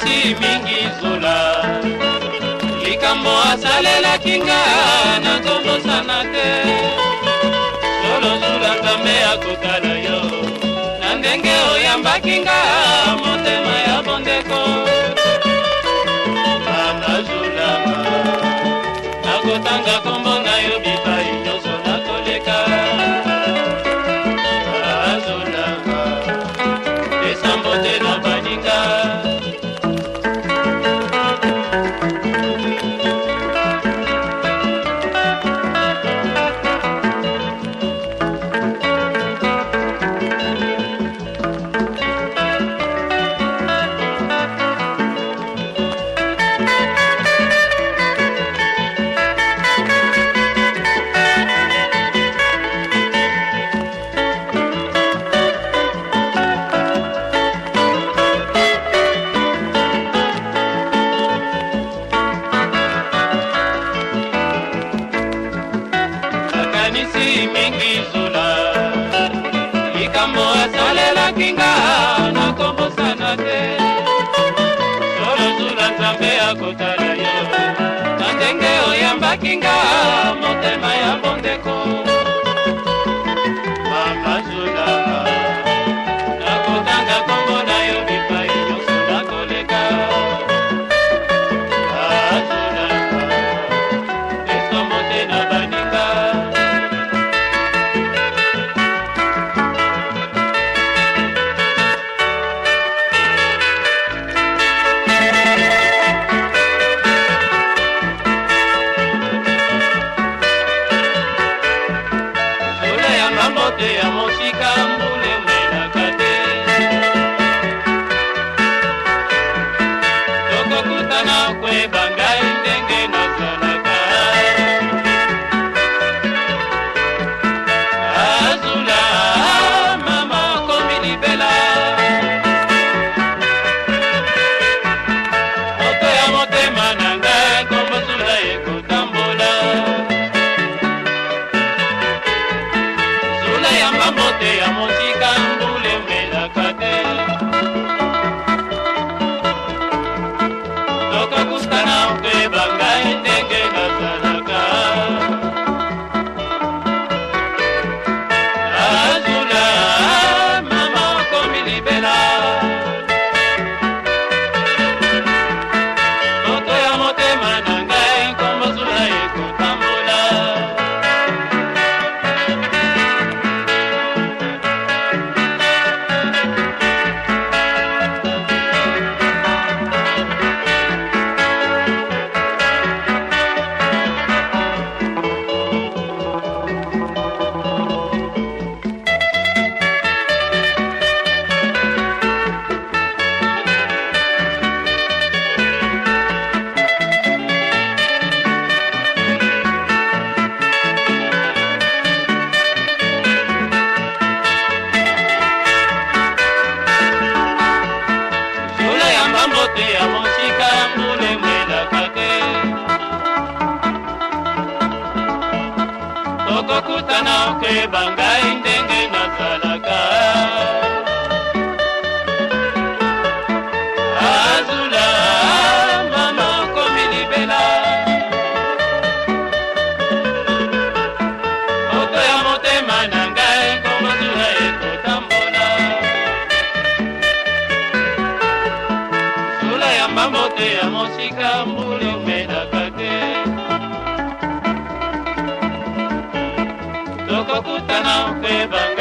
apesi mingi zola likambo asalelaki nga nazobosana te solozula nzambe akotala yo na ndenge oyambaki ngai akosakinga nakobosana te solozula nzambe akotala yo na ndenge oyambakinga mote tokokutana okeba ngai ndenge nazalaka nzete ya mosika mbula emedaka te tokokutana mpe banga